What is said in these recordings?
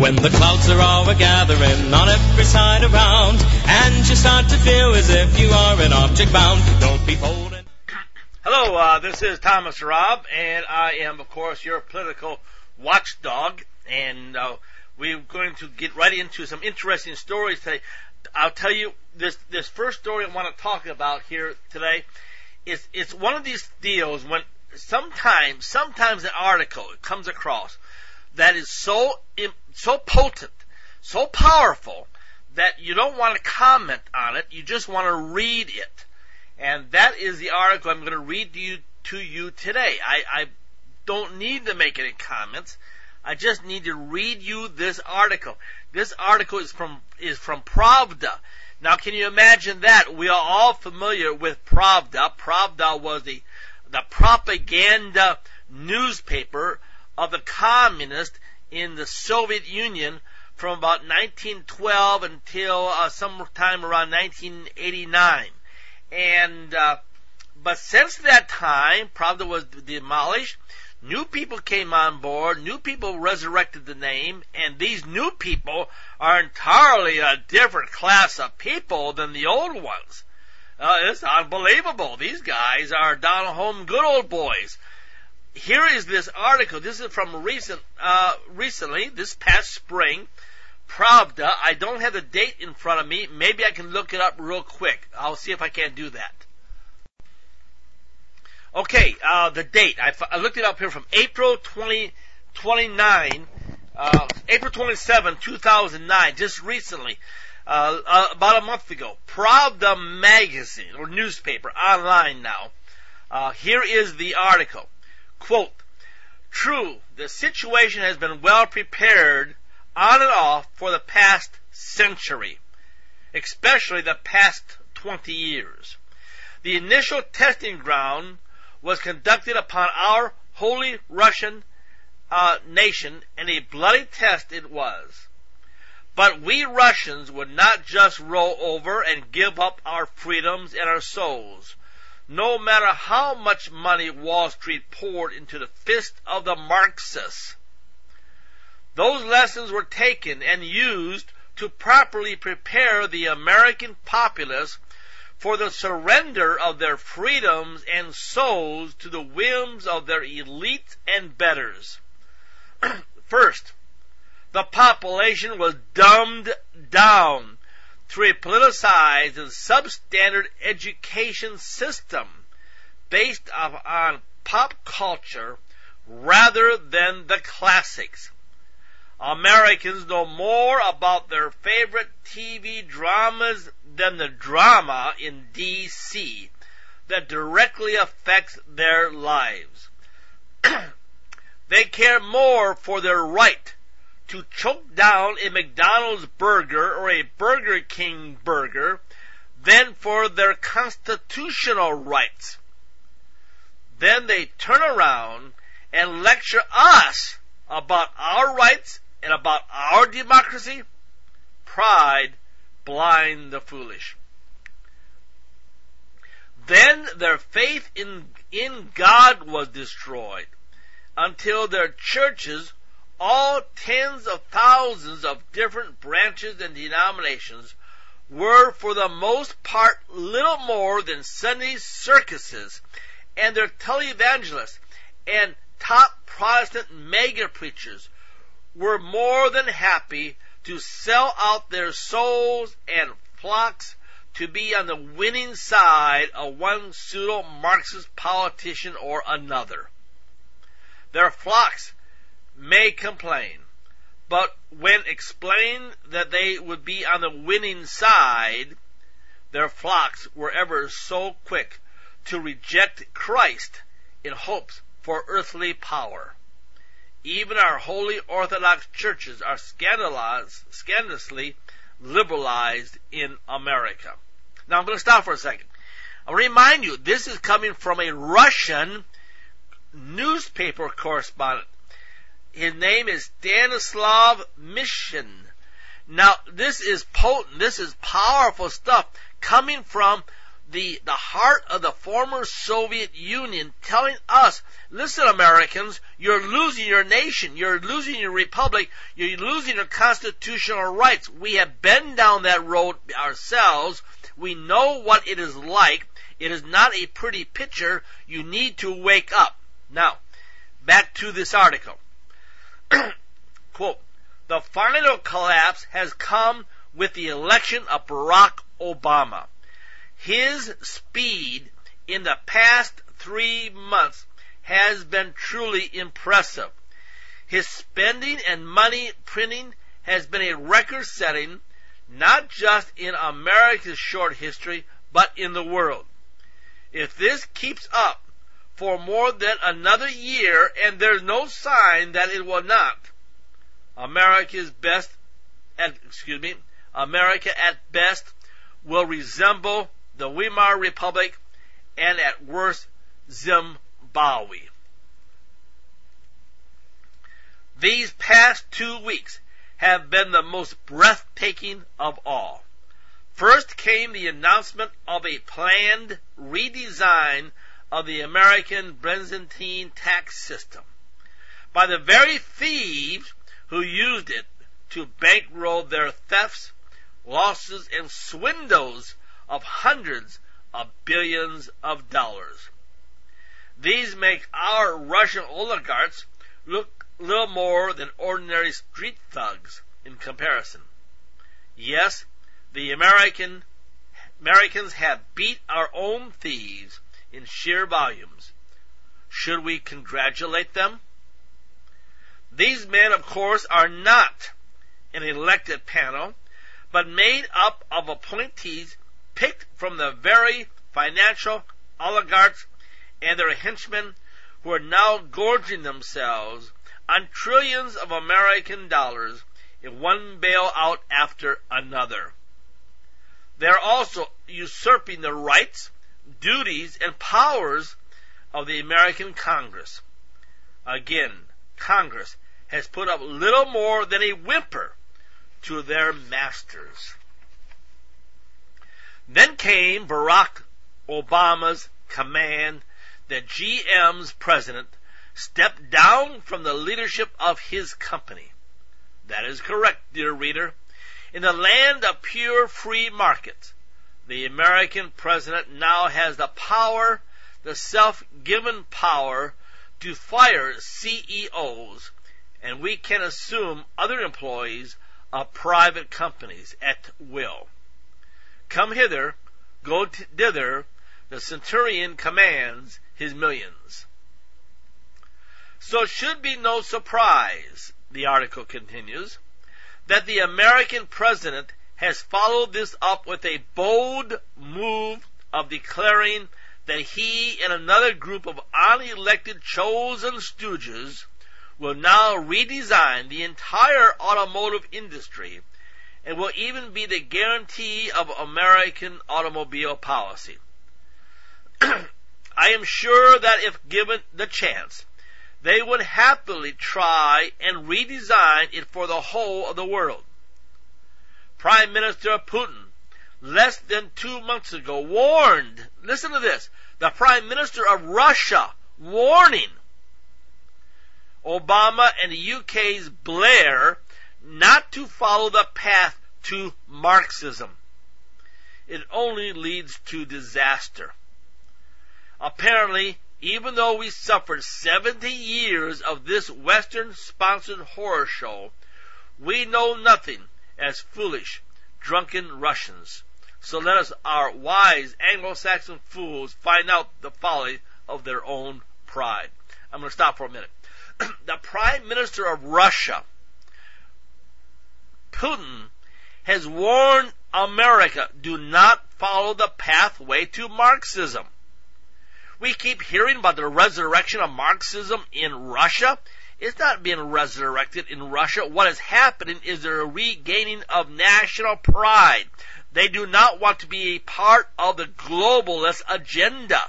When the clouds are all gathering on every side around, and you start to feel as if you are an object bound, don't be holding. Hello, uh, this is Thomas Robb, and I am, of course, your political watchdog, and uh, we're going to get right into some interesting stories today. I'll tell you this this first story I want to talk about here today is it's one of these deals when sometimes sometimes an article comes across that is so so potent, so powerful that you don't want to comment on it, you just want to read it. And that is the article I'm going to read to you to you today. I, I don't need to make any comments. I just need to read you this article. This article is from is from Pravda. Now, can you imagine that? We are all familiar with Pravda. Pravda was the the propaganda newspaper of the communists in the Soviet Union from about 1912 until uh, sometime around 1989. And uh, but since that time, Pravda was demolished. New people came on board, new people resurrected the name, and these new people are entirely a different class of people than the old ones. Uh, it's unbelievable. These guys are down home good old boys. Here is this article. This is from recent, uh, recently, this past spring. Pravda. I don't have the date in front of me. Maybe I can look it up real quick. I'll see if I can't do that. Okay, uh, the date. I, I, looked it up here from April 20, 29, uh, April 27, 2009, just recently, uh, uh, about a month ago. Pravda magazine, or newspaper, online now. Uh, here is the article. Quote, True, the situation has been well prepared on and off for the past century, especially the past 20 years. The initial testing ground was conducted upon our holy Russian uh, nation, and a bloody test it was. But we Russians would not just roll over and give up our freedoms and our souls, no matter how much money Wall Street poured into the fist of the Marxists. Those lessons were taken and used to properly prepare the American populace for the surrender of their freedoms and souls to the whims of their elites and betters. First, the population was dumbed down through a politicized and substandard education system based on pop culture rather than the classics. Americans know more about their favorite TV dramas than the drama in DC that directly affects their lives. they care more for their right to choke down a McDonald's burger or a Burger King burger than for their constitutional rights. Then they turn around and lecture us about our rights and about our democracy, pride blind the foolish. Then their faith in, in God was destroyed until their churches, all tens of thousands of different branches and denominations, were for the most part little more than Sunday circuses, and their televangelists and top Protestant mega preachers were more than happy to sell out their souls and flocks to be on the winning side of one pseudo Marxist politician or another. Their flocks may complain, but when explained that they would be on the winning side, their flocks were ever so quick to reject Christ in hopes for earthly power. Even our holy Orthodox churches are scandalously liberalized in America. Now I'm going to stop for a second. I'll remind you, this is coming from a Russian newspaper correspondent. His name is Stanislav Mishin. Now, this is potent, this is powerful stuff coming from the, the heart of the former Soviet Union telling us, listen Americans, you're losing your nation, you're losing your republic, you're losing your constitutional rights. We have been down that road ourselves. We know what it is like. It is not a pretty picture. You need to wake up. Now, back to this article. Quote, the final collapse has come with the election of Barack Obama. His speed in the past three months has been truly impressive. His spending and money printing has been a record setting, not just in America's short history, but in the world. If this keeps up for more than another year, and there's no sign that it will not, America's best, excuse me, America at best will resemble the Weimar Republic, and at worst, Zimbabwe. These past two weeks have been the most breathtaking of all. First came the announcement of a planned redesign of the American Byzantine tax system by the very thieves who used it to bankroll their thefts, losses, and swindles of hundreds of billions of dollars. These make our Russian oligarchs look little more than ordinary street thugs in comparison. Yes, the American Americans have beat our own thieves in sheer volumes. Should we congratulate them? These men, of course, are not an elected panel, but made up of appointees picked from the very financial oligarchs and their henchmen who are now gorging themselves on trillions of American dollars in one bailout after another. They're also usurping the rights, duties, and powers of the American Congress. Again, Congress has put up little more than a whimper to their masters. Then came Barack Obama's command that GM's president stepped down from the leadership of his company. That is correct, dear reader. In the land of pure free markets, the American president now has the power, the self-given power to fire CEOs, and we can assume other employees of private companies at will. Come hither, go thither, the centurion commands his millions. So it should be no surprise, the article continues, that the American president has followed this up with a bold move of declaring that he and another group of unelected chosen stooges will now redesign the entire automotive industry and will even be the guarantee of American automobile policy. I am sure that if given the chance, they would happily try and redesign it for the whole of the world. Prime Minister Putin, less than two months ago, warned, listen to this, the Prime Minister of Russia warning Obama and the UK's Blair not to follow the path to Marxism. It only leads to disaster. Apparently, even though we suffered 70 years of this Western sponsored horror show, we know nothing as foolish, drunken Russians. So let us, our wise Anglo-Saxon fools, find out the folly of their own pride. I'm going to stop for a minute. the Prime Minister of Russia Putin has warned America, do not follow the pathway to Marxism. We keep hearing about the resurrection of Marxism in Russia. It's not being resurrected in Russia. What is happening is there a regaining of national pride. They do not want to be a part of the globalist agenda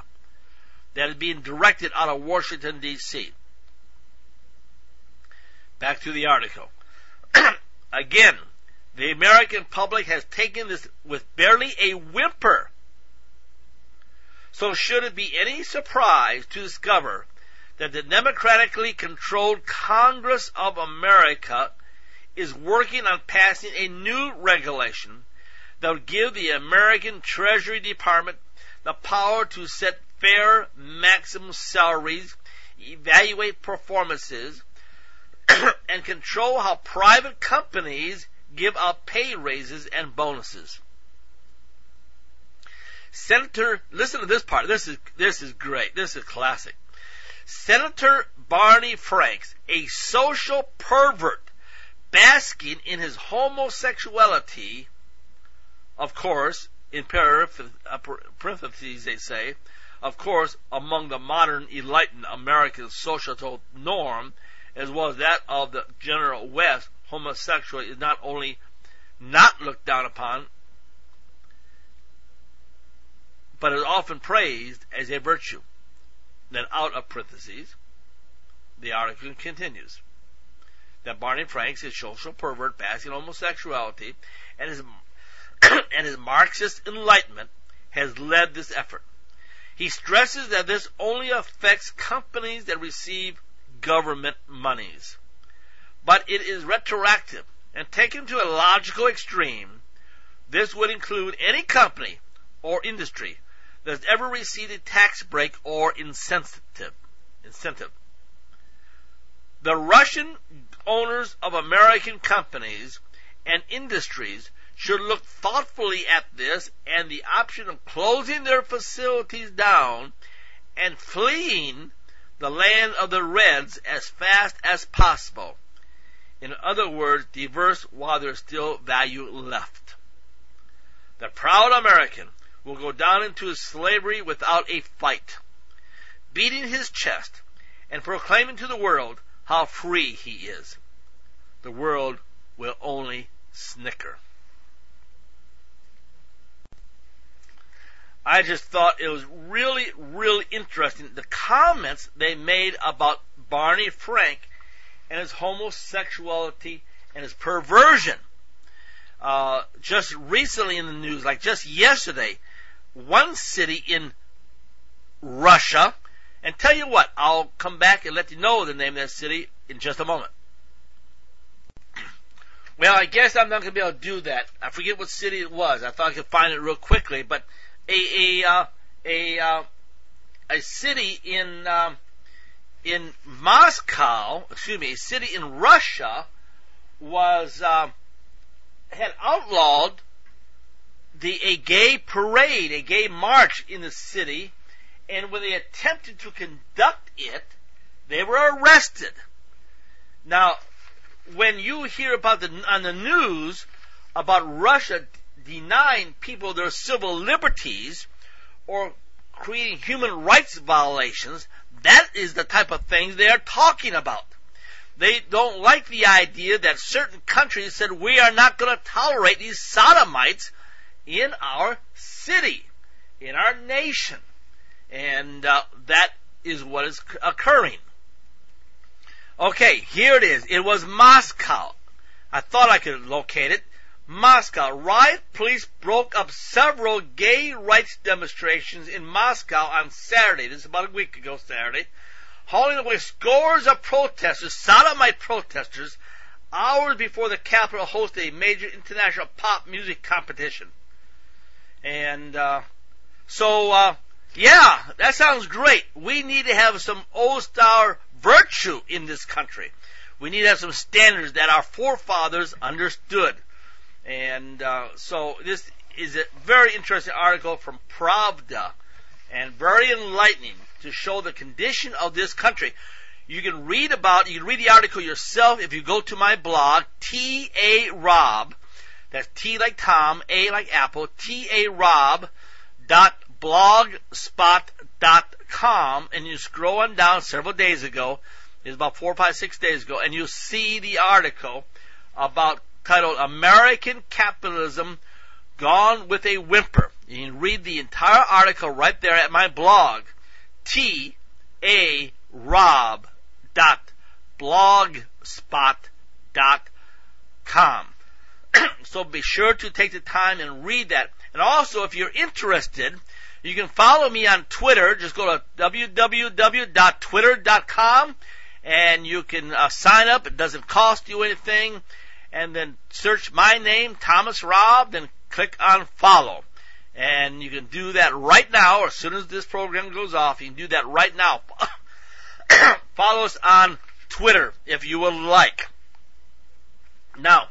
that is being directed out of Washington DC. Back to the article. Again, the American public has taken this with barely a whimper. So should it be any surprise to discover that the democratically controlled Congress of America is working on passing a new regulation that would give the American Treasury Department the power to set fair maximum salaries, evaluate performances, and control how private companies give out pay raises and bonuses. Senator, listen to this part. This is, this is great. This is classic. Senator Barney Franks, a social pervert basking in his homosexuality, of course, in parentheses they say, of course, among the modern enlightened American social norm, as well as that of the general West, homosexuality is not only not looked down upon, but is often praised as a virtue. Then out of parentheses, the article continues that Barney Franks is social pervert, basking homosexuality, and his and his Marxist enlightenment has led this effort. He stresses that this only affects companies that receive government monies. But it is retroactive and taken to a logical extreme. This would include any company or industry that has ever received a tax break or incentive. Incentive. The Russian owners of American companies and industries should look thoughtfully at this and the option of closing their facilities down and fleeing the land of the Reds as fast as possible. In other words, diverse while there's still value left. The proud American will go down into slavery without a fight, beating his chest and proclaiming to the world how free he is. The world will only snicker. I just thought it was really, really interesting. The comments they made about Barney Frank and his homosexuality and his perversion. Uh, just recently in the news, like just yesterday, one city in Russia, and tell you what, I'll come back and let you know the name of that city in just a moment. Well, I guess I'm not going to be able to do that. I forget what city it was. I thought I could find it real quickly, but a a uh, a uh, a city in um, in Moscow, excuse me, a city in Russia was um, had outlawed the a gay parade, a gay march in the city, and when they attempted to conduct it, they were arrested. Now, when you hear about the on the news about Russia denying people their civil liberties or creating human rights violations, that is the type of things they are talking about. They don't like the idea that certain countries said we are not going to tolerate these sodomites in our city, in our nation. And uh, that is what is occurring. Okay, here it is. It was Moscow. I thought I could locate it. Moscow. Riot police broke up several gay rights demonstrations in Moscow on Saturday. This is about a week ago Saturday. Hauling away scores of protesters, sodomite protesters, hours before the capital hosted a major international pop music competition. And, uh, so, uh, yeah, that sounds great. We need to have some old style virtue in this country. We need to have some standards that our forefathers understood. And uh, so this is a very interesting article from Pravda and very enlightening to show the condition of this country. You can read about, you can read the article yourself if you go to my blog, T.A. Robb, that's T like Tom, A like Apple, T.A. Robb dot blogspot dot com, and you scroll on down several days ago, it's about four, five, six days ago, and you see the article about titled American Capitalism Gone with a Whimper. You can read the entire article right there at my blog, T A Robb dot blogspot dot com. so be sure to take the time and read that. And also, if you're interested, You can follow me on Twitter. Just go to www.twitter.com and you can uh, sign up. It doesn't cost you anything. And then search my name, Thomas Robb, then click on follow. And you can do that right now, as soon as this program goes off, you can do that right now. follow us on Twitter if you would like. Now,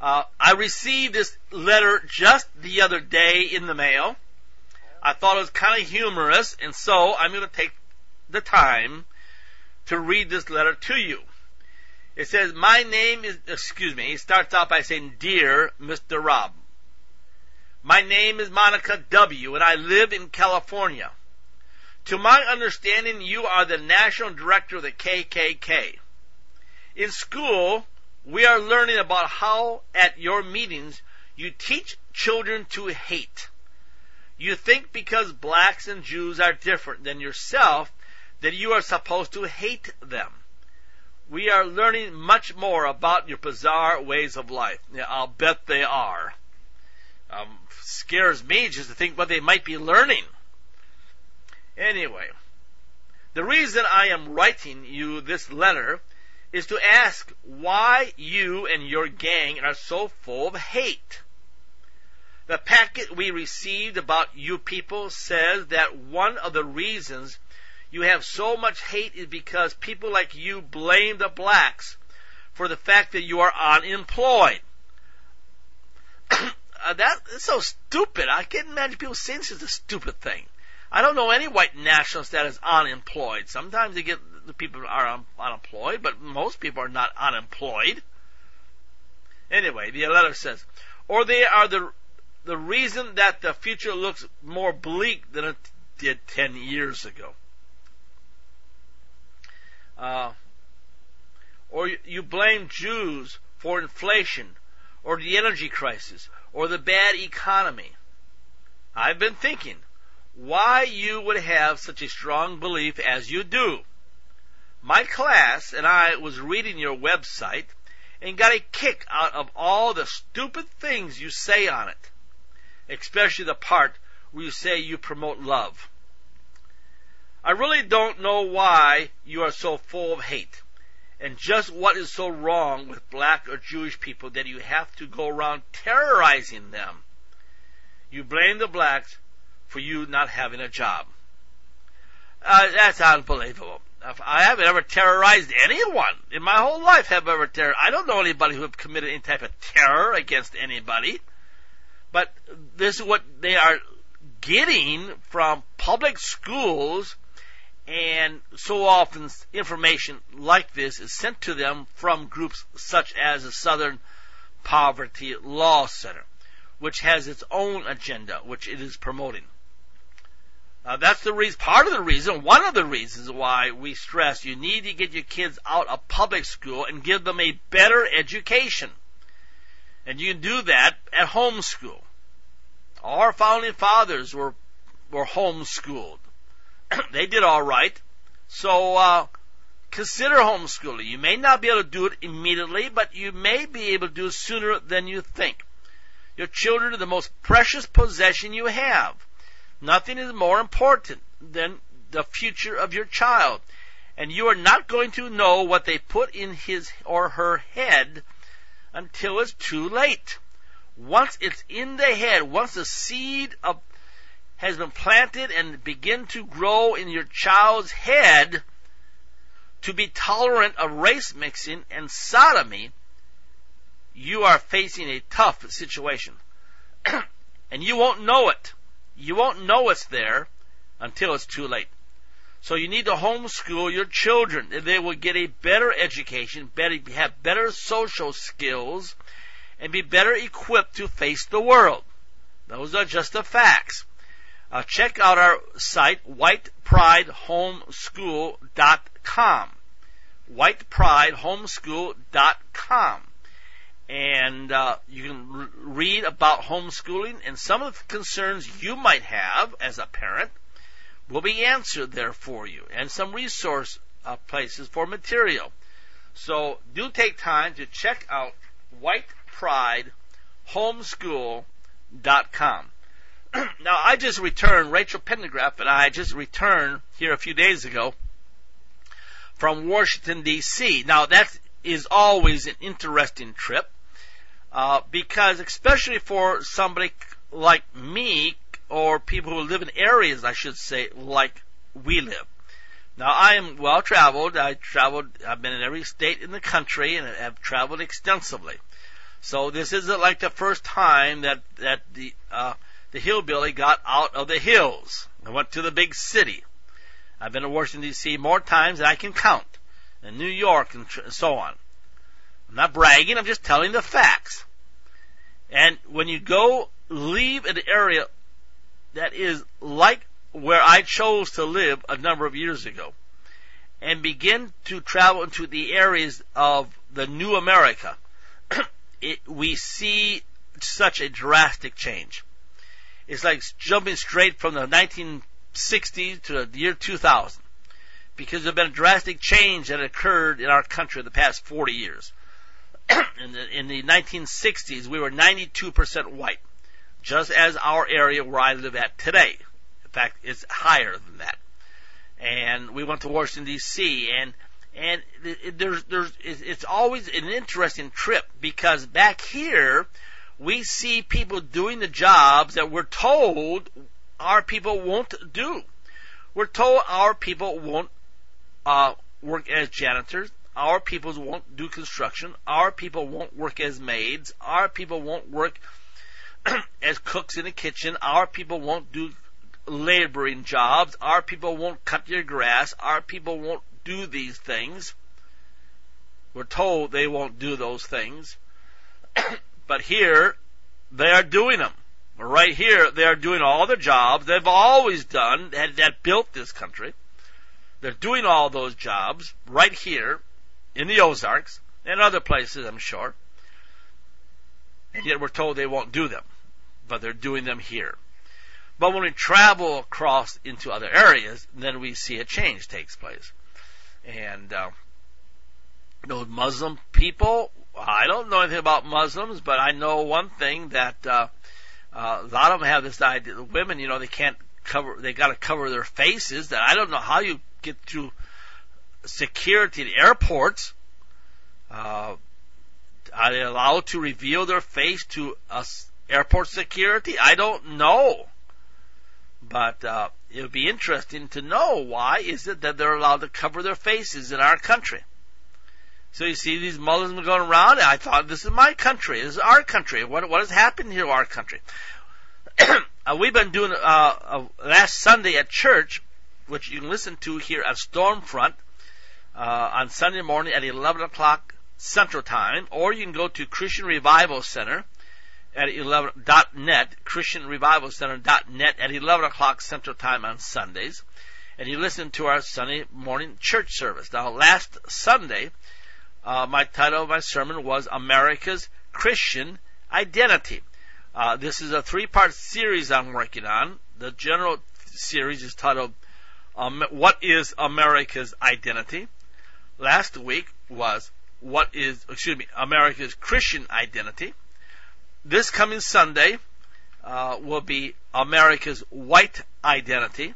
uh, I received this letter just the other day in the mail. I thought it was kind of humorous, and so I'm going to take the time to read this letter to you. It says, My name is, excuse me, he starts out by saying, Dear Mr. Robb, my name is Monica W., and I live in California. To my understanding, you are the national director of the KKK. In school, we are learning about how at your meetings you teach children to hate. You think because blacks and Jews are different than yourself that you are supposed to hate them. We are learning much more about your bizarre ways of life. Yeah, I'll bet they are. Um, scares me just to think what they might be learning. Anyway, the reason I am writing you this letter is to ask why you and your gang are so full of hate. The packet we received about you people says that one of the reasons you have so much hate is because people like you blame the blacks for the fact that you are unemployed. uh, that is so stupid. I can't imagine people saying this is a stupid thing. I don't know any white nationalist that is unemployed. Sometimes they get the people are un- unemployed, but most people are not unemployed. Anyway, the letter says, or they are the the reason that the future looks more bleak than it did ten years ago. Uh, or you blame Jews for inflation, or the energy crisis, or the bad economy. I've been thinking why you would have such a strong belief as you do. My class and I was reading your website and got a kick out of all the stupid things you say on it, especially the part where you say you promote love. I really don't know why you are so full of hate and just what is so wrong with black or Jewish people that you have to go around terrorizing them. You blame the blacks for you not having a job. Uh, that's unbelievable. I haven't ever terrorized anyone in my whole life. Have ever terror? I don't know anybody who have committed any type of terror against anybody. But this is what they are getting from public schools and so often information like this is sent to them from groups such as the Southern Poverty Law Center, which has its own agenda, which it is promoting. Uh, that's the reason, part of the reason, one of the reasons why we stress you need to get your kids out of public school and give them a better education. And you can do that at home school. Our founding fathers were, were homeschooled. they did all right. So uh, consider homeschooling. You may not be able to do it immediately, but you may be able to do it sooner than you think. Your children are the most precious possession you have. Nothing is more important than the future of your child. And you are not going to know what they put in his or her head until it's too late. Once it's in the head, once the seed of has been planted and begin to grow in your child's head to be tolerant of race mixing and sodomy, you are facing a tough situation. and you won't know it. You won't know it's there until it's too late. So you need to homeschool your children. They will get a better education, better, have better social skills, and be better equipped to face the world. Those are just the facts. Uh, check out our site, whitepridehomeschool.com. whitepridehomeschool.com. And uh, you can r- read about homeschooling and some of the concerns you might have as a parent will be answered there for you and some resource uh, places for material. So do take time to check out whitepridehomeschool.com. now, I just returned, Rachel Pendergraph and I just returned here a few days ago from Washington, D.C. Now, that is always an interesting trip uh, because, especially for somebody like me or people who live in areas, I should say, like we live. Now, I am well traveled. I traveled, I've been in every state in the country and have traveled extensively. So this isn't like the first time that, that the, uh, the hillbilly got out of the hills and went to the big city. I've been to Washington D.C. more times than I can count, and New York and tr- so on. I'm not bragging. I'm just telling the facts. And when you go leave an area that is like where I chose to live a number of years ago, and begin to travel into the areas of the new America, it, we see such a drastic change. It's like jumping straight from the 1960s to the year 2000 because there's been a drastic change that occurred in our country in the past 40 years. in, the, in the 1960s, we were 92% white, just as our area where I live at today. In fact, it's higher than that. And we went to Washington D.C. and and there's there's it's always an interesting trip because back here we see people doing the jobs that we're told our people won't do. We're told our people won't uh, work as janitors. Our people won't do construction. Our people won't work as maids. Our people won't work as cooks in the kitchen. Our people won't do laboring jobs. Our people won't cut your grass. Our people won't do these things. We're told they won't do those things. but here, they are doing them. Right here, they are doing all the jobs they've always done that, that built this country. They're doing all those jobs right here in the Ozarks and other places, I'm sure. And yet we're told they won't do them. But they're doing them here. But when we travel across into other areas, then we see a change takes place. And uh, those Muslim people, I don't know anything about Muslims, but I know one thing that uh, uh, a lot of them have this idea. The women, you know, they can't cover. They got to cover their faces. That I don't know how you get through security at airports. Uh, are they allowed to reveal their face to us airport security? I don't know. But uh, it would be interesting to know why is it that they're allowed to cover their faces in our country. So you see these Muslims going around. I thought this is my country. This is our country. What what has happened here to our country? uh, we've been doing uh, uh, last Sunday at church, which you can listen to here at Stormfront uh, on Sunday morning at 11 o'clock Central Time, or you can go to Christian Revival Center at 11.net, Christian Revival Center.net at 11 o'clock Central Time on Sundays. And you listen to our Sunday morning church service. Now, last Sunday, uh, my title of my sermon was America's Christian Identity. Uh, this is a three-part series I'm working on. The general series is titled um, "What is America's Identity?" Last week was "What is, excuse me, America's Christian Identity?" This coming Sunday uh, will be America's White Identity,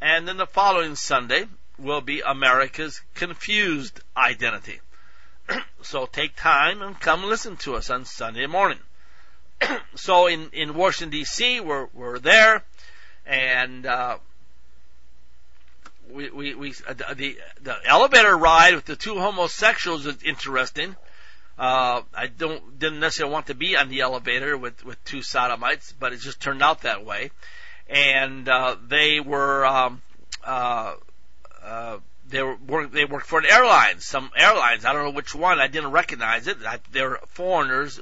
and then the following Sunday will be America's Confused Identity. so take time and come listen to us on Sunday morning. so in, in Washington D.C., we're, we're there and, uh, we, we, we, uh, the, the elevator ride with the two homosexuals is interesting. Uh, I don't, didn't necessarily want to be on the elevator with, with two sodomites, but it just turned out that way. And, uh, they were, um, uh, uh, they were they worked for an airline, some airlines. I don't know which one. I didn't recognize it. They're foreigners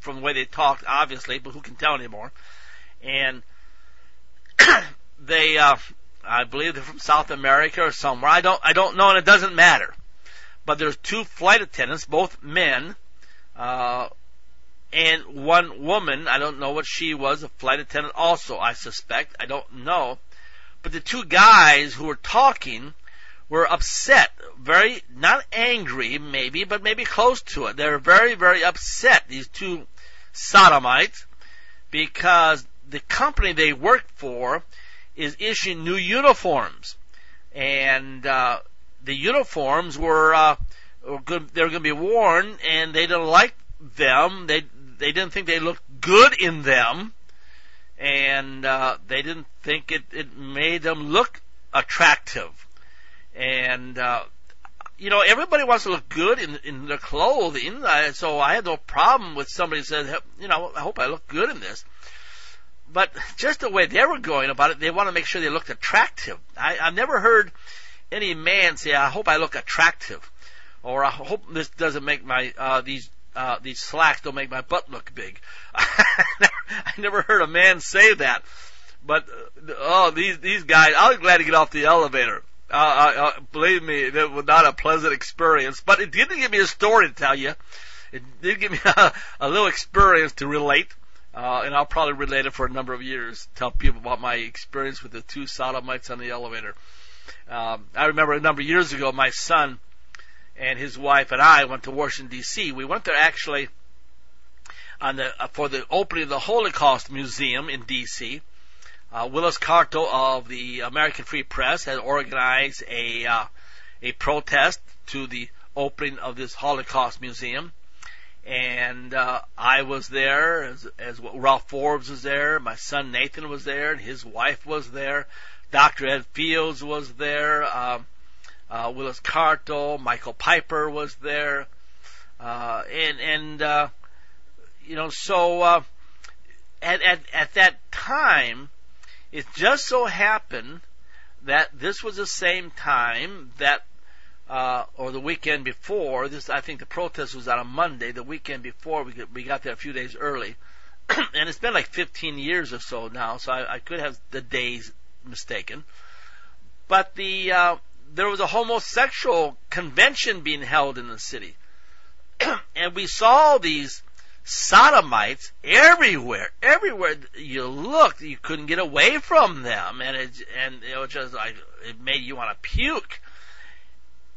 from the way they talked, obviously, but who can tell anymore? And they, uh, I believe they're from South America or somewhere. I don't I don't know, and it doesn't matter. But there's two flight attendants, both men, uh, and one woman. I don't know what she was, a flight attendant also. I suspect. I don't know. But the two guys who were talking were upset, very, not angry maybe, but maybe close to it. They were very, very upset, these two sodomites, because the company they work for is issuing new uniforms, and uh, the uniforms were, uh, were good, they were going to be worn, and they didn't like them. They they didn't think they looked good in them, and uh, they didn't think it it made them look attractive, and uh, you know, everybody wants to look good in in their clothing, so I had no problem with somebody said, you know, I hope I look good in this. But just the way they were going about it, they want to make sure they looked attractive. I, I've never heard any man say, "I hope I look attractive," or "I hope this doesn't make my uh, these uh, these slacks don't make my butt look big." I never heard a man say that. But uh, oh, these these guys, I was glad to get off the elevator. Uh, uh, uh, believe me, it was not a pleasant experience. But it did give me a story to tell you. It did give me a, a little experience to relate. Uh, and I'll probably relate it for a number of years. Tell people about my experience with the two sodomites on the elevator. Um, I remember a number of years ago, my son and his wife and I went to Washington D.C. We went there actually on the uh, for the opening of the Holocaust Museum in D.C. Uh, Willis Carto of the American Free Press had organized a uh, a protest to the opening of this Holocaust Museum and uh, I was there as, as Ralph Forbes was there, my son Nathan was there, and his wife was there. Dr. Ed Fields was there. Uh, uh, Willis Carto, Michael Piper was there, uh, and and uh, you know so uh, at at at that time, it just so happened that this was the same time that uh, or the weekend before. This, I think, the protest was on a Monday. The weekend before, we we got there a few days early, and it's been like 15 years or so now. So I, I could have the days mistaken. But the uh, there was a homosexual convention being held in the city, and we saw these sodomites everywhere. Everywhere you looked, you couldn't get away from them, and it and it was just like it made you want to puke.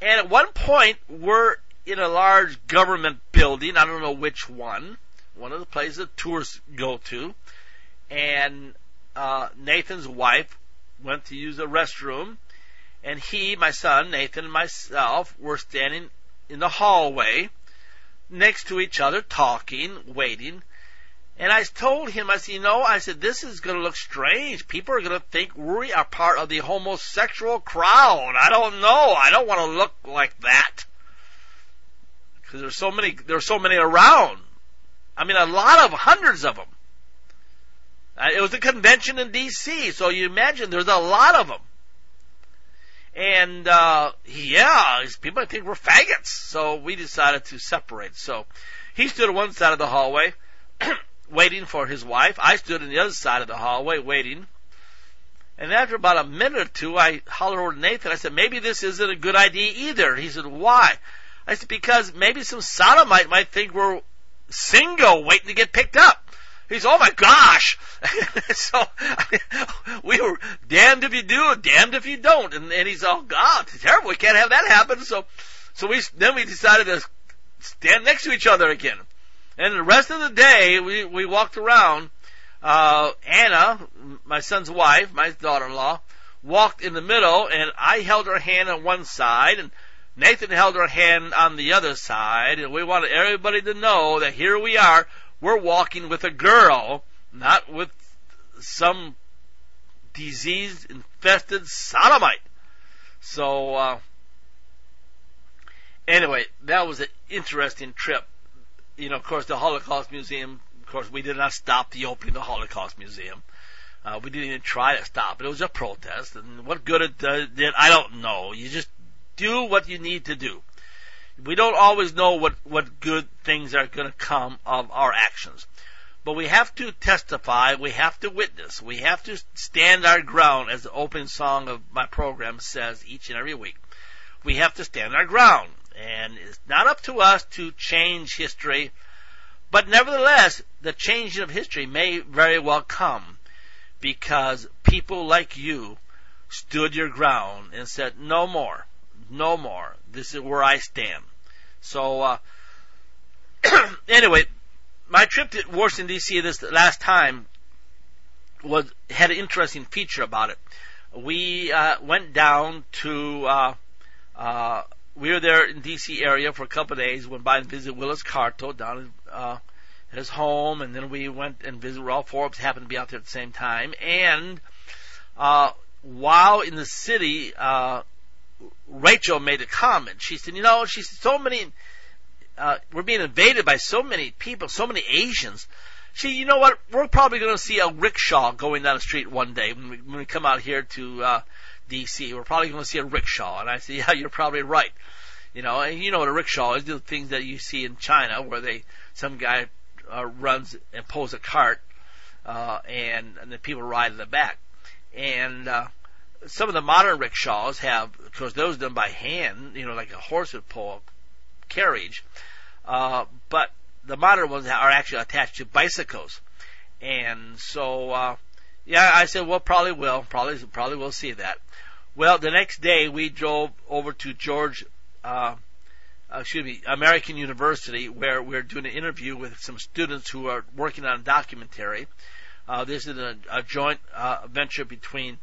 And at one point, we're in a large government building. I don't know which one. One of the places that tourists go to. And uh, Nathan's wife went to use a restroom. And he, my son, Nathan, and myself were standing in the hallway next to each other, talking, waiting. And I told him, I said, you know, I said, this is going to look strange. People are going to think we are part of the homosexual crowd. I don't know. I don't want to look like that. Because there's so many, there's so many around. I mean, a lot of, hundreds of them. It was a convention in D.C., so you imagine there's a lot of them. And, uh, yeah, people might think we're faggots. So we decided to separate. So he stood on one side of the hallway. waiting for his wife. I stood on the other side of the hallway waiting. And after about a minute or two, I hollered over to Nathan. I said, maybe this isn't a good idea either. He said, why? I said, because maybe some sodomite might think we're single waiting to get picked up. He said, oh my gosh. so we were damned if you do, damned if you don't. And, and he's, oh God, it's terrible. We can't have that happen. So, so we, then we decided to stand next to each other again. And the rest of the day, we, we walked around. Uh, Anna, my son's wife, my daughter-in-law, walked in the middle, and I held her hand on one side, and Nathan held her hand on the other side, and we wanted everybody to know that here we are, we're walking with a girl, not with some disease infested sodomite. So, uh, anyway, that was an interesting trip you know, of course, the Holocaust Museum, of course, we did not stop the opening of the Holocaust Museum. Uh, we didn't even try to stop it. It was a protest, and what good it did, I don't know. You just do what you need to do. We don't always know what, what good things are going to come of our actions. But we have to testify, we have to witness, we have to stand our ground, as the opening song of my program says each and every week. We have to stand our ground. And it's not up to us to change history, but nevertheless, the changing of history may very well come because people like you stood your ground and said, no more, no more. This is where I stand. So, uh, anyway, my trip to Washington D.C. this last time was had an interesting feature about it. We uh, went down to uh, uh, we were there in D.C. area for a couple of days. Went by and visited Willis Carto down uh, at his home, and then we went and visited Ralph Forbes. Happened to be out there at the same time, and uh, while in the city, uh, Rachel made a comment. She said, "You know, she said so many." Uh, we're being invaded by so many people, so many Asians. See, you know what? We're probably going to see a rickshaw going down the street one day when we, when we come out here to uh, D.C. We're probably going to see a rickshaw, and I say, yeah, you're probably right. You know, and you know what a rickshaw is? The things that you see in China, where they some guy uh, runs and pulls a cart, uh, and and the people ride in the back, and uh, some of the modern rickshaws have, of course, those done by hand. You know, like a horse would pull a carriage, uh, but the modern ones are actually attached to bicycles. And so, uh, yeah, I said, well, probably will, probably, probably will see that. Well, the next day we drove over to George, uh, excuse me, American University, where we're doing an interview with some students who are working on a documentary. Uh, this is a, a joint uh, venture between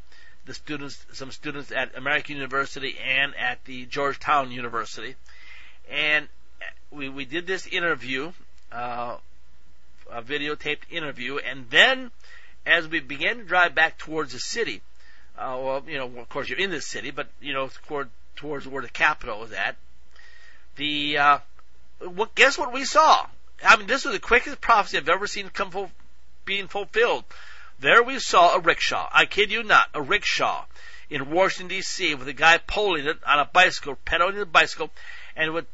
the students, some students at American University and at the Georgetown University, and we we did this interview, uh, a videotaped interview, and then as we began to drive back towards the city, uh, well, you know, of course you're in the city, but you know, toward, towards where the capital is at, the uh, what? Guess what we saw? I mean, this was the quickest prophecy I've ever seen come full, being fulfilled. There we saw a rickshaw. I kid you not, a rickshaw in Washington D.C. with a guy pulling it on a bicycle, pedaling the bicycle, and with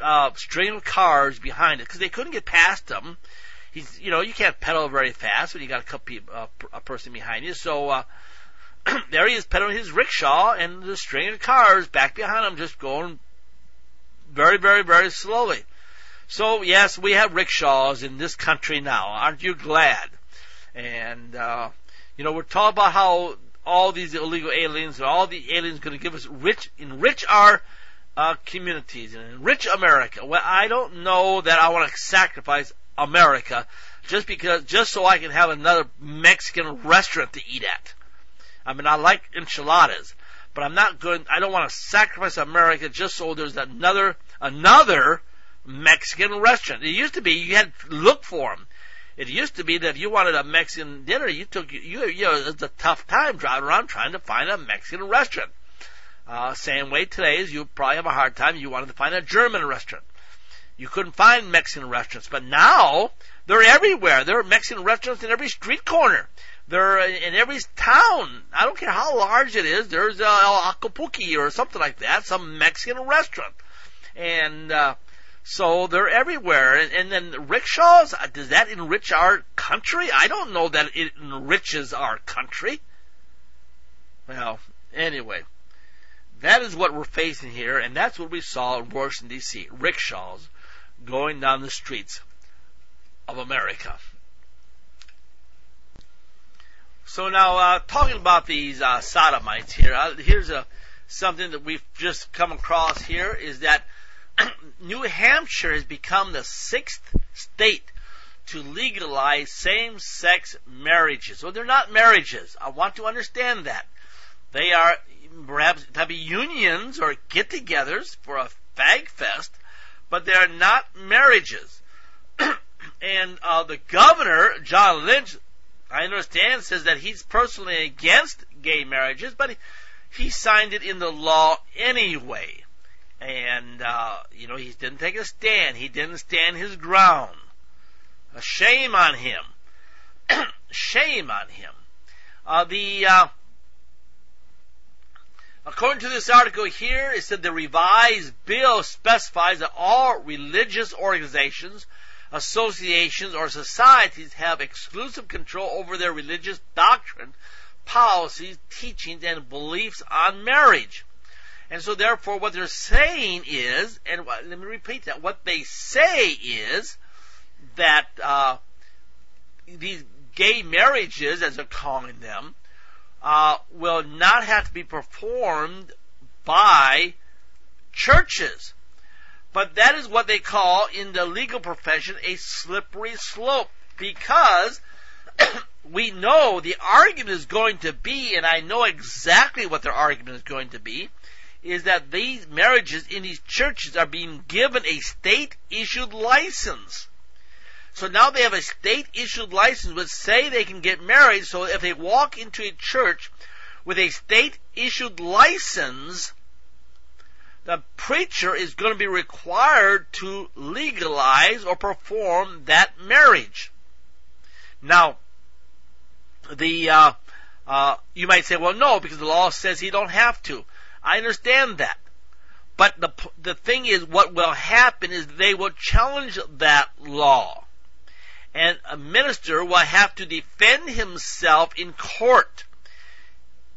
uh, string of cars behind it because they couldn't get past him. He's, you know, you can't pedal very fast when you got a couple uh, a person behind you. So uh, there he is pedaling his rickshaw, and the string of cars back behind him just going very, very, very slowly. So yes, we have rickshaws in this country now. Aren't you glad? And uh, you know, we're talking about how all these illegal aliens and all the aliens going to give us rich, enrich our uh, communities and enrich America. Well, I don't know that I want to sacrifice America just because, just so I can have another Mexican restaurant to eat at. I mean, I like enchiladas, but I'm not going, I don't want to sacrifice America just so there's another, another Mexican restaurant. It used to be you had to look for them. It used to be that if you wanted a Mexican dinner, you took, you, you know, it's a tough time driving around trying to find a Mexican restaurant. Uh, same way today is you probably have a hard time. You wanted to find a German restaurant. You couldn't find Mexican restaurants, but now they're everywhere. There are Mexican restaurants in every street corner. They're in every town. I don't care how large it is. There's a El Acapulco or something like that, some Mexican restaurant, and uh, so they're everywhere. And, and then rickshaws. Uh, does that enrich our country? I don't know that it enriches our country. Well, anyway. That is what we're facing here, and that's what we saw in Washington, D.C. Rickshaws going down the streets of America. So now, uh, talking about these uh, sodomites here, uh, here's a something that we've just come across here is that New Hampshire has become the sixth state to legalize same-sex marriages. Well, they're not marriages. I want to understand that. They are perhaps of unions or get-togethers for a fag fest, but they're not marriages. and uh, the governor, John Lynch, I understand, says that he's personally against gay marriages, but he, he signed it in the law anyway. And, uh, you know, he didn't take a stand. He didn't stand his ground. A shame on him. shame on him. Uh, the, uh, According to this article here, it said the revised bill specifies that all religious organizations, associations, or societies have exclusive control over their religious doctrine, policies, teachings, and beliefs on marriage. And so therefore what they're saying is, and let me repeat that, what they say is that, uh, these gay marriages, as they're calling them, uh, will not have to be performed by churches. But that is what they call in the legal profession a slippery slope because we know the argument is going to be, and I know exactly what their argument is going to be, is that these marriages in these churches are being given a state issued license. So now they have a state issued license which say they can get married. So if they walk into a church with a state issued license, the preacher is going to be required to legalize or perform that marriage. Now, the uh, uh, you might say, well, no, because the law says he don't have to. I understand that, but the the thing is, what will happen is they will challenge that law, and a minister will have to defend himself in court.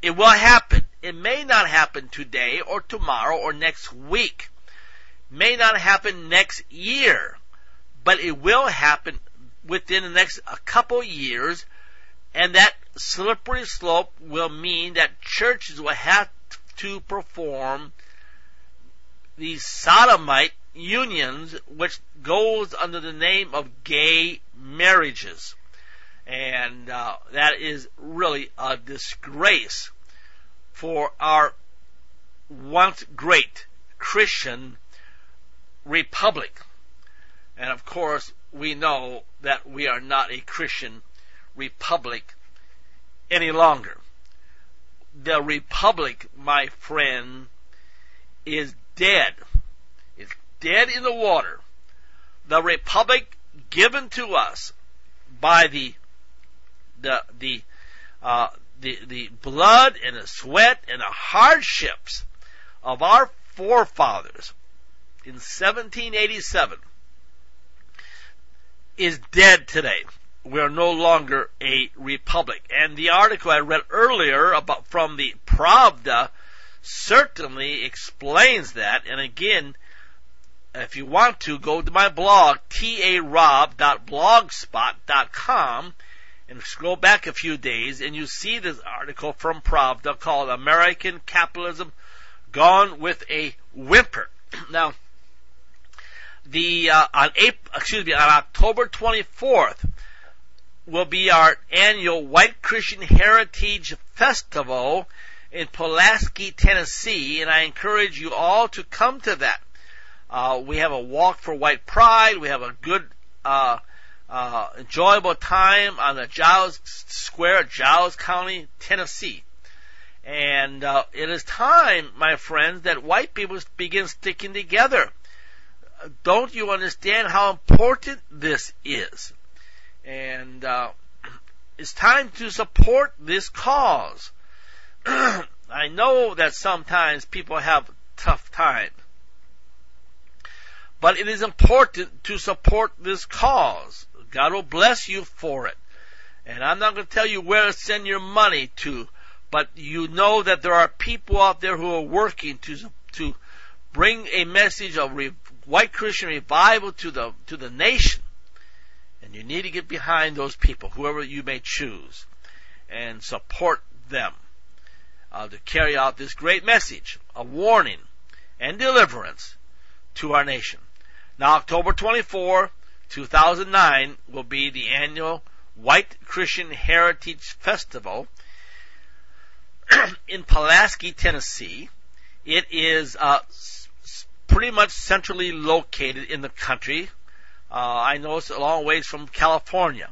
It will happen. It may not happen today or tomorrow or next week. May not happen next year, but it will happen within the next a couple years, and that slippery slope will mean that churches will have to perform these sodomite unions, which goes under the name of gay marriages. And uh, that is really a disgrace for our once great Christian republic. And of course, we know that we are not a Christian republic any longer. The republic, my friend, is dead. It's dead in the water. The republic given to us by the the the uh, the, the blood and the sweat and the hardships of our forefathers in 1787 is dead today. We are no longer a republic. And the article I read earlier about from the Pravda certainly explains that. And again, if you want to, go to my blog, tarob.blogspot.com and scroll back a few days and you see this article from Pravda called American Capitalism Gone with a Whimper. now, the uh, on April, excuse me, on October 24th will be our annual White Christian Heritage Festival in Pulaski, Tennessee, and I encourage you all to come to that. Uh, we have a walk for white pride. We have a good uh, uh, enjoyable time on the Giles Square, Giles County, Tennessee. And uh, it is time, my friends, that white people begin sticking together. Don't you understand how important this is? And uh, it's time to support this cause. I know that sometimes people have tough times. But it is important to support this cause. God will bless you for it. And I'm not going to tell you where to send your money to, but you know that there are people out there who are working to to bring a message of re, white Christian revival to the to the nation. And you need to get behind those people, whoever you may choose, and support them uh, to carry out this great message of warning and deliverance to our nation. Now, October 24, 2009 will be the annual White Christian Heritage Festival in Pulaski, Tennessee. It is uh, pretty much centrally located in the country. Uh, I know it's a long ways from California,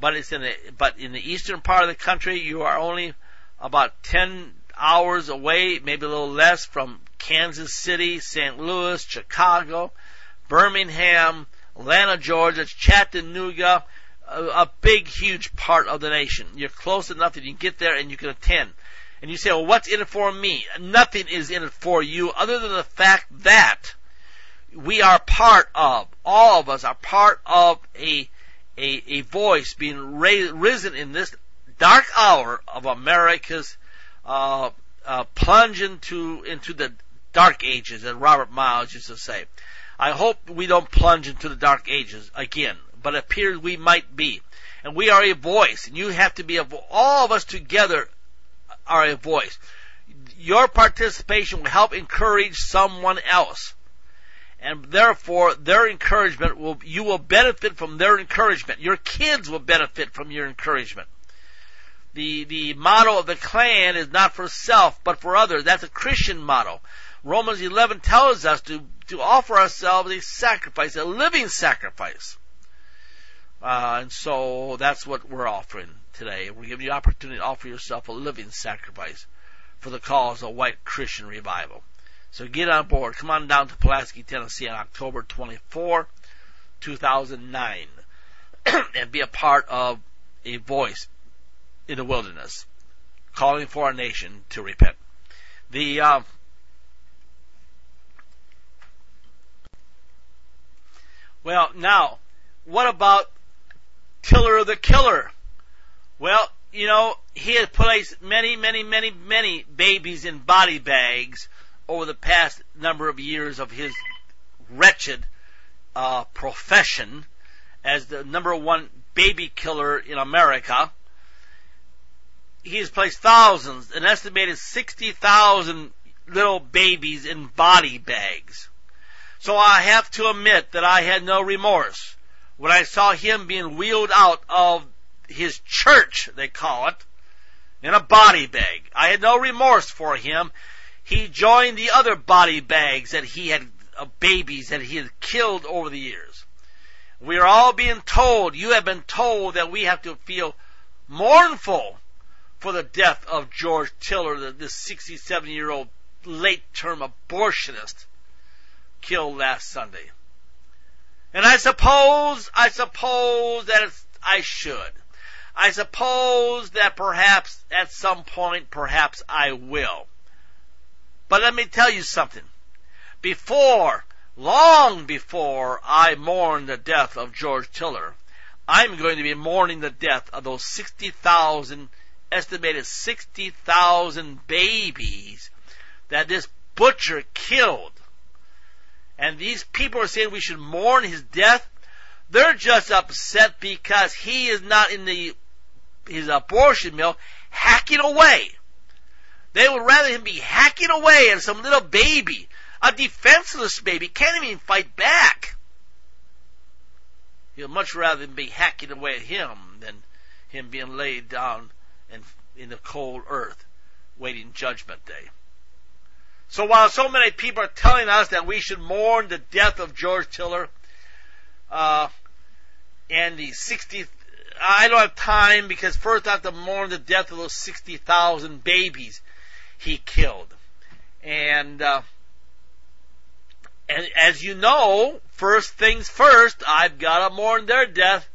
but it's in the but in the eastern part of the country. You are only about 10 hours away, maybe a little less, from Kansas City, St. Louis, Chicago, Birmingham, Atlanta, Georgia, Chattanooga, a, a big, huge part of the nation. You're close enough that you can get there and you can attend. And you say, well, what's in it for me? Nothing is in it for you other than the fact that we are part of, all of us are part of a, a, a voice being raised, risen in this dark hour of America's uh, uh, plunge into, into the dark ages, as Robert Miles used to say. I hope we don't plunge into the dark ages again, but it appears we might be. And we are a voice, and you have to be a vo- all of us together are a voice. Your participation will help encourage someone else. and therefore their encouragement will, you will benefit from their encouragement. Your kids will benefit from your encouragement. The, the motto of the Klan is not for self, but for others. That's a Christian motto. Romans 11 tells us to, to offer ourselves a sacrifice, a living sacrifice. Uh, and so that's what we're offering today. We're giving you the opportunity to offer yourself a living sacrifice for the cause of white Christian revival. So get on board. Come on down to Pulaski, Tennessee on October 24, 2009 and be a part of a voice in the wilderness calling for our nation to repent. The, uh, well, now, what about Tiller the Killer? Well, you know, he has placed many, many, many, many babies in body bags over the past number of years of his wretched uh, profession as the number one baby killer in America. He has placed thousands, an estimated 60,000 little babies in body bags. So I have to admit that I had no remorse when I saw him being wheeled out of his church, they call it, in a body bag. I had no remorse for him. He joined the other body bags that he had, uh, babies that he had killed over the years. We are all being told, you have been told that we have to feel mournful for the death of George Tiller, this 67 year old late term abortionist killed last Sunday. And I suppose, I suppose that I should. I suppose that perhaps at some point, perhaps I will. But let me tell you something. Before, long before I mourn the death of George Tiller, I'm going to be mourning the death of those 60,000, estimated 60,000 babies that this butcher killed. And these people are saying we should mourn his death. They're just upset because he is not in the his abortion mill hacking away. They would rather him be hacking away at some little baby, a defenseless baby, can't even fight back. He'd much rather be hacking away at him than him being laid down in, in the cold earth, waiting judgment day. So while so many people are telling us that we should mourn the death of George Tiller, uh, and the 60 I don't have time because first I have to mourn the death of those 60,000 babies he killed. And, uh, and as you know, first things first, I've got to mourn their death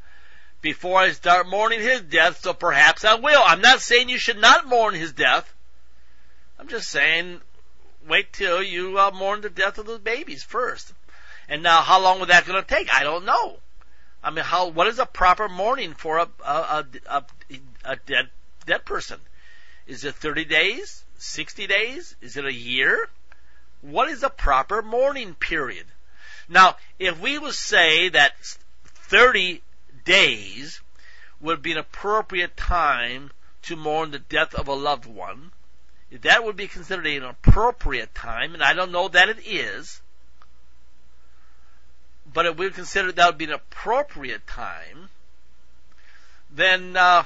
before I start mourning his death, so perhaps I will. I'm not saying you should not mourn his death. I'm just saying wait till you uh, mourn the death of those babies first. And now how long would that going to take? I don't know. I mean, how? What is a proper mourning for a a, a, a dead dead person? Is it 30 days? 60 days? Is it a year? What is a proper mourning period? Now, if we would say that 30 days would be an appropriate time to mourn the death of a loved one, that would be considered an appropriate time, and I don't know that it is, but if we consider that would be an appropriate time, then uh,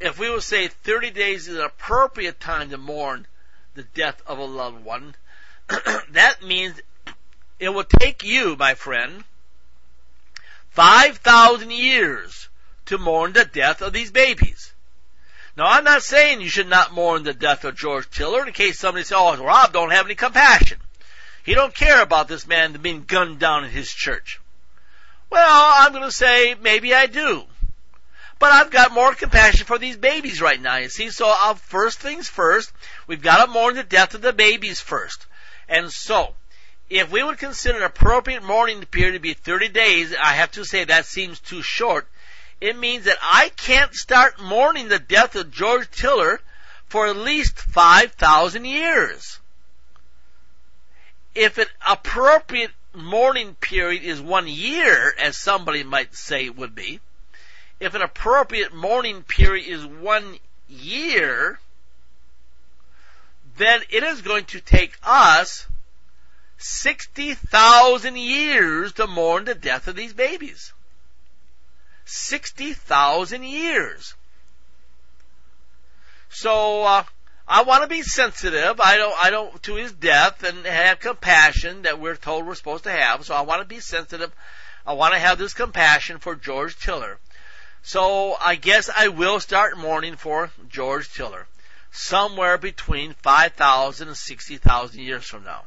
if we would say 30 days is an appropriate time to mourn the death of a loved one, that means it will take you, my friend, 5,000 years to mourn the death of these babies. Now, I'm not saying you should not mourn the death of George Tiller in case somebody says, oh, Robb don't have any compassion. He don't care about this man being gunned down in his church. Well, I'm going to say maybe I do. But I've got more compassion for these babies right now, you see. So I'll, first things first, we've got to mourn the death of the babies first. And so, if we would consider an appropriate mourning period to be 30 days, I have to say that seems too short. It means that I can't start mourning the death of George Tiller for at least 5,000 years if an appropriate mourning period is one year, as somebody might say it would be, if an appropriate mourning period is one year, then it is going to take us 60,000 years to mourn the death of these babies. 60,000 years. So, uh, I want to be sensitive. I don't, I don't, to his death and have compassion that we're told we're supposed to have. So I want to be sensitive. I want to have this compassion for George Tiller. So I guess I will start mourning for George Tiller somewhere between 5,000 and 60,000 years from now.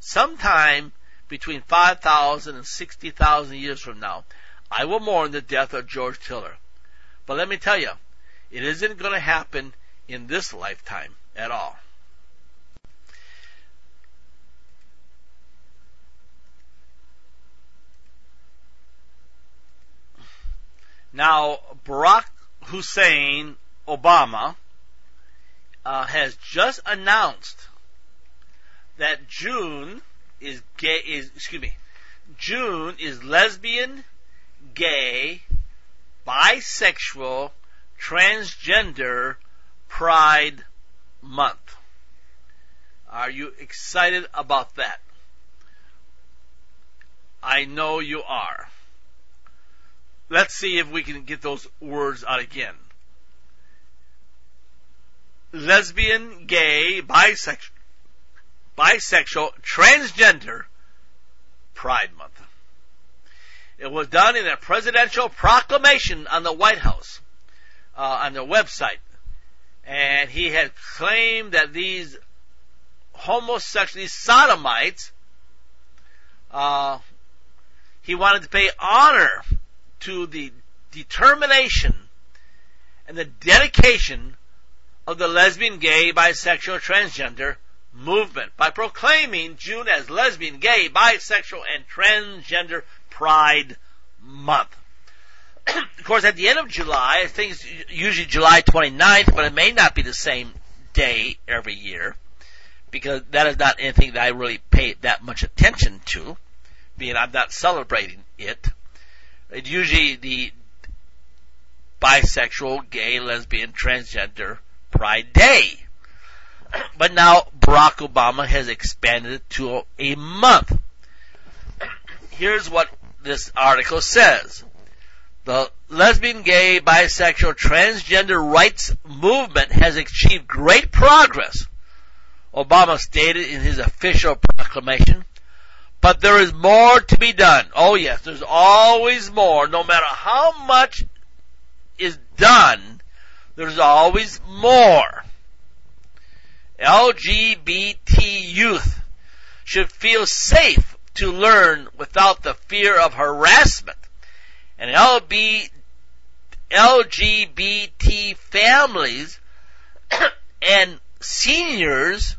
Sometime between 5,000 and 60,000 years from now, I will mourn the death of George Tiller. But let me tell you, it isn't going to happen in this lifetime at all. Now, Barack Hussein Obama uh, has just announced that June is gay is excuse me June is lesbian, gay, bisexual, transgender Pride Month. Are you excited about that? I know you are. Let's see if we can get those words out again. Lesbian, gay, bisexual, bisexual, transgender Pride Month. It was done in a presidential proclamation on the White House, uh, on their website. And he had claimed that these homosexual, these sodomites, uh, he wanted to pay honor to the determination and the dedication of the lesbian, gay, bisexual, transgender movement by proclaiming June as lesbian, gay, bisexual, and transgender pride month of course, at the end of July, I think it's usually July 29th, but it may not be the same day every year because that is not anything that I really pay that much attention to, being I'm not celebrating it. It's usually the bisexual, gay, lesbian, transgender Pride Day. But now Barack Obama has expanded it to a month. Here's what this article says. The lesbian, gay, bisexual, transgender rights movement has achieved great progress, Obama stated in his official proclamation. But there is more to be done. Oh yes, there's always more. No matter how much is done, there's always more. LGBT youth should feel safe to learn without the fear of harassment and LB, LGBT families and seniors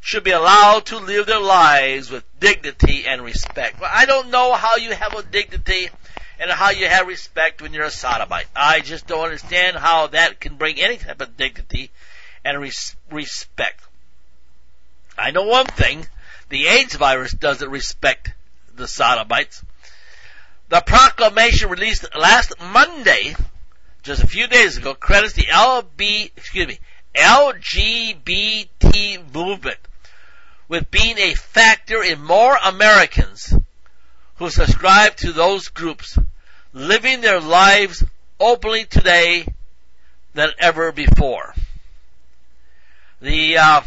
should be allowed to live their lives with dignity and respect. Well, I don't know how you have a dignity and how you have respect when you're a sodomite. I just don't understand how that can bring any type of dignity and res- respect. I know one thing, the AIDS virus doesn't respect the sodomites. The proclamation released last Monday, just a few days ago, credits the LB, excuse me, LGBT movement with being a factor in more Americans who subscribe to those groups living their lives openly today than ever before. The uh,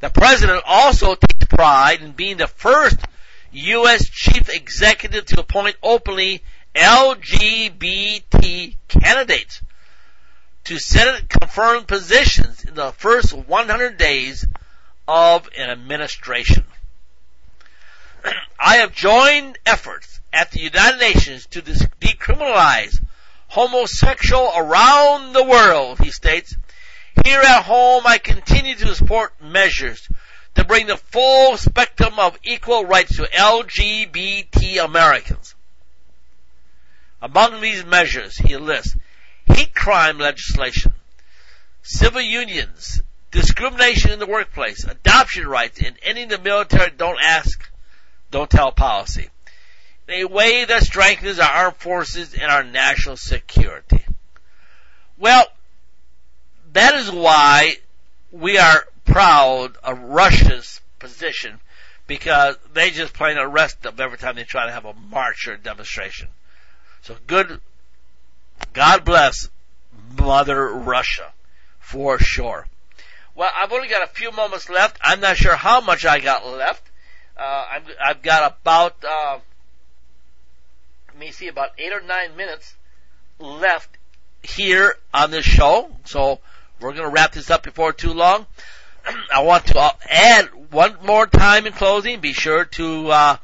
the president also takes pride in being the first U.S. chief executive to appoint openly LGBT candidates to Senate confirmed positions in the first 100 days of an administration. I have joined efforts at the United Nations to decriminalize homosexual around the world, he states. Here at home, I continue to support measures to bring the full spectrum of equal rights to LGBT Americans. Among these measures, he lists hate crime legislation, civil unions, discrimination in the workplace, adoption rights, and ending the military don't ask, don't tell policy. In a way that strengthens our armed forces and our national security. Well, that is why we are proud of Russia's position because they just plain arrest them every time they try to have a march or a demonstration. So good, God bless Mother Russia for sure. Well, I've only got a few moments left. I'm not sure how much I got left. Uh, i have got about, uh, let me see, about eight or nine minutes left here on this show. So we're going to wrap this up before too long. I want to uh, add one more time in closing. Be sure to uh,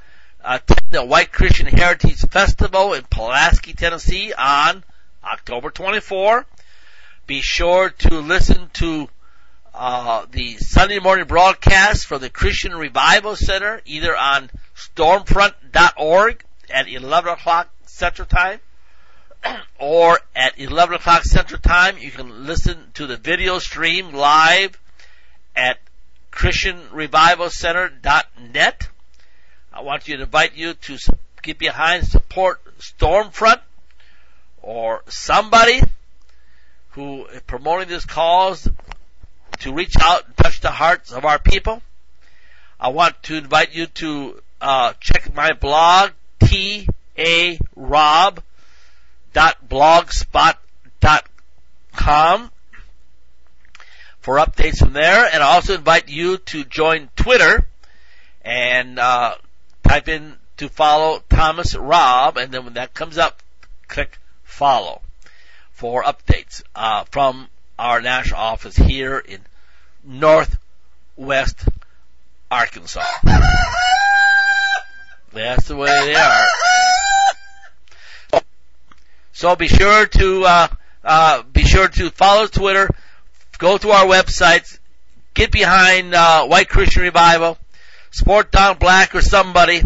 attend the White Christian Heritage Festival in Pulaski, Tennessee on October 24. Be sure to listen to uh, the Sunday morning broadcast for the Christian Revival Center either on stormfront.org at 11 o'clock Central Time or at 11 o'clock Central Time. You can listen to the video stream live at ChristianRevivalCenter.net. I want you to invite you to get behind support Stormfront or somebody who is promoting this cause to reach out and touch the hearts of our people. I want to invite you to uh, check my blog, T A Rob blogspot.com for updates from there. And I also invite you to join Twitter and uh, type in to follow Thomas Robb, and then when that comes up, click follow for updates uh, from our national office here in Northwest Arkansas. That's the way they are. So be sure to uh, uh, be sure to follow Twitter, go to our websites, get behind uh, White Christian Revival, support Don Black or somebody.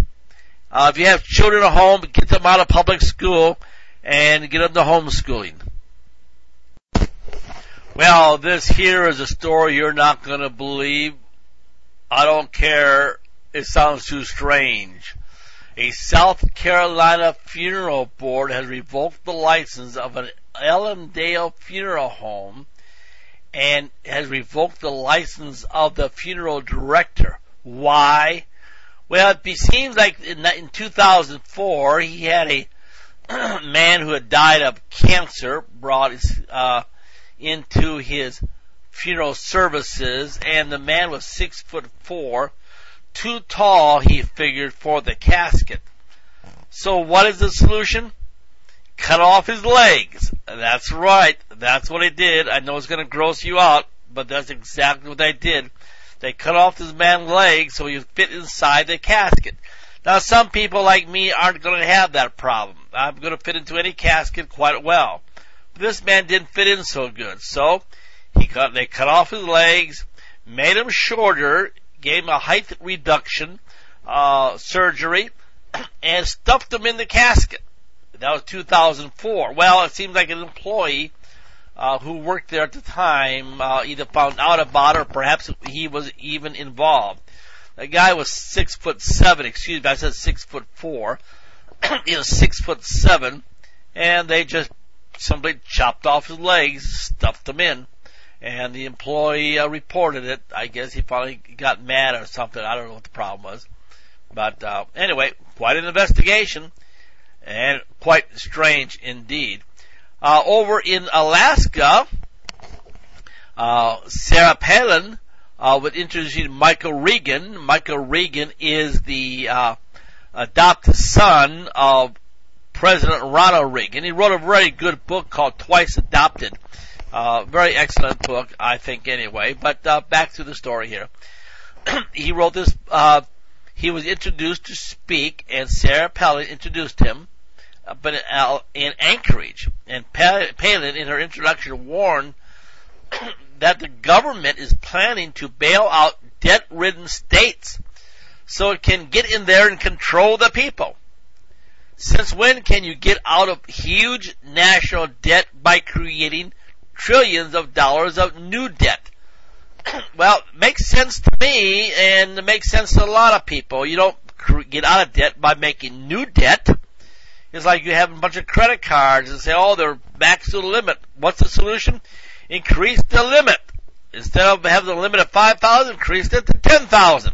Uh, if you have children at home, get them out of public school and get them to homeschooling. Well, this here is a story you're not going to believe. I don't care. It sounds too strange a South Carolina funeral board has revoked the license of an Ellendale funeral home and has revoked the license of the funeral director. Why? Well, it seems like in, in 2004 he had a man who had died of cancer brought uh, into his funeral services, and the man was six foot four too tall, he figured, for the casket. So what is the solution? Cut off his legs. That's right. That's what he did. I know it's going to gross you out, but that's exactly what they did. They cut off this man's legs so he would fit inside the casket. Now some people like me aren't going to have that problem. I'm going to fit into any casket quite well. But this man didn't fit in so good. So he cut, they cut off his legs, made him shorter gave him a height reduction uh, surgery, and stuffed him in the casket. That was 2004. Well, it seems like an employee uh, who worked there at the time uh, either found out about it or perhaps he was even involved. The guy was six foot seven. Excuse me, I said six foot four. he was six foot seven, and they just somebody chopped off his legs, stuffed him in and the employee uh, reported it. I guess he finally got mad or something. I don't know what the problem was. But uh, anyway, quite an investigation and quite strange indeed. Uh, over in Alaska, uh, Sarah Palin uh, would introduce you to Michael Reagan. Michael Reagan is the uh, adopted son of President Ronald Reagan. He wrote a very good book called Twice Adopted uh, very excellent book, I think, anyway. But uh, back to the story here. he wrote this. Uh, he was introduced to speak, and Sarah Palin introduced him. Uh, but in, uh, in Anchorage, and Palin, in her introduction, warned that the government is planning to bail out debt-ridden states so it can get in there and control the people. Since when can you get out of huge national debt by creating trillions of dollars of new debt. well, makes sense to me and it makes sense to a lot of people. You don't get out of debt by making new debt. It's like you have a bunch of credit cards and say, oh, they're max to the limit. What's the solution? Increase the limit. Instead of having the limit of 5,000, increased it to 10,000.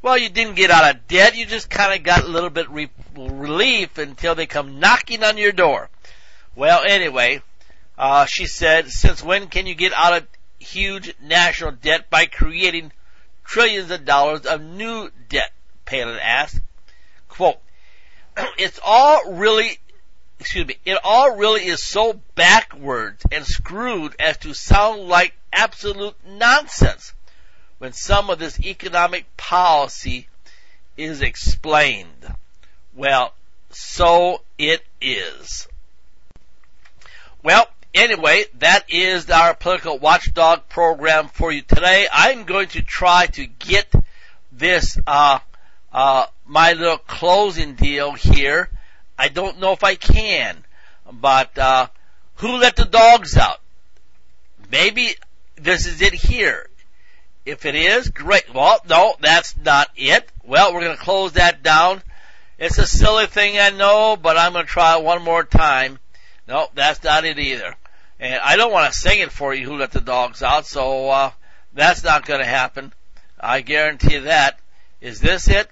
Well, you didn't get out of debt. You just kind of got a little bit re- relief until they come knocking on your door. Well, anyway, uh, she said, since when can you get out of huge national debt by creating trillions of dollars of new debt? Palin asked. Quote, it's all really, excuse me, it all really is so backwards and screwed as to sound like absolute nonsense when some of this economic policy is explained. Well, so it is. Well, anyway, that is our political watchdog program for you today. I'm going to try to get this, uh, uh, my little closing deal here. I don't know if I can, but, uh, who let the dogs out? Maybe this is it here. If it is, great. Well, no, that's not it. Well, we're going to close that down. It's a silly thing, I know, but I'm going to try one more time. No, that's not it either. And I don't want to sing it for you, Who Let the Dogs Out, so, uh, that's not going to happen. I guarantee that. Is this it?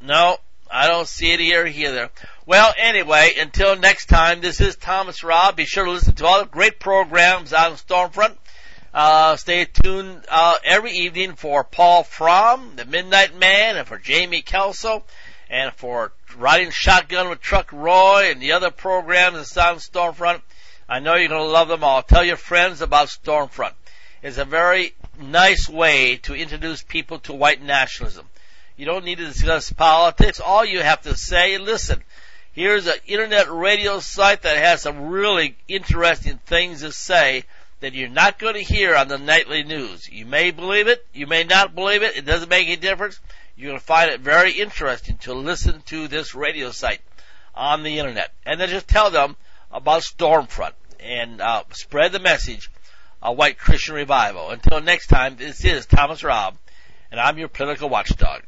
No, I don't see it here either. Well, anyway, until next time, this is Thomas Robb. Be sure to listen to all the great programs on Stormfront. Uh, stay tuned uh, every evening for Paul Fromm, the Midnight Man, and for Jamie Kelso, and for Riding Shotgun with Truck Roy, and the other programs on Stormfront. I know you're going to love them all. Tell your friends about Stormfront. It's a very nice way to introduce people to white nationalism. You don't need to discuss politics. All you have to say, listen, here's an internet radio site that has some really interesting things to say that you're not going to hear on the nightly news. You may believe it, you may not believe it, it doesn't make any difference. You're going to find it very interesting to listen to this radio site on the internet. And then just tell them about Stormfront and uh, spread the message of white Christian revival. Until next time, this is Thomas Robb, and I'm your political watchdog.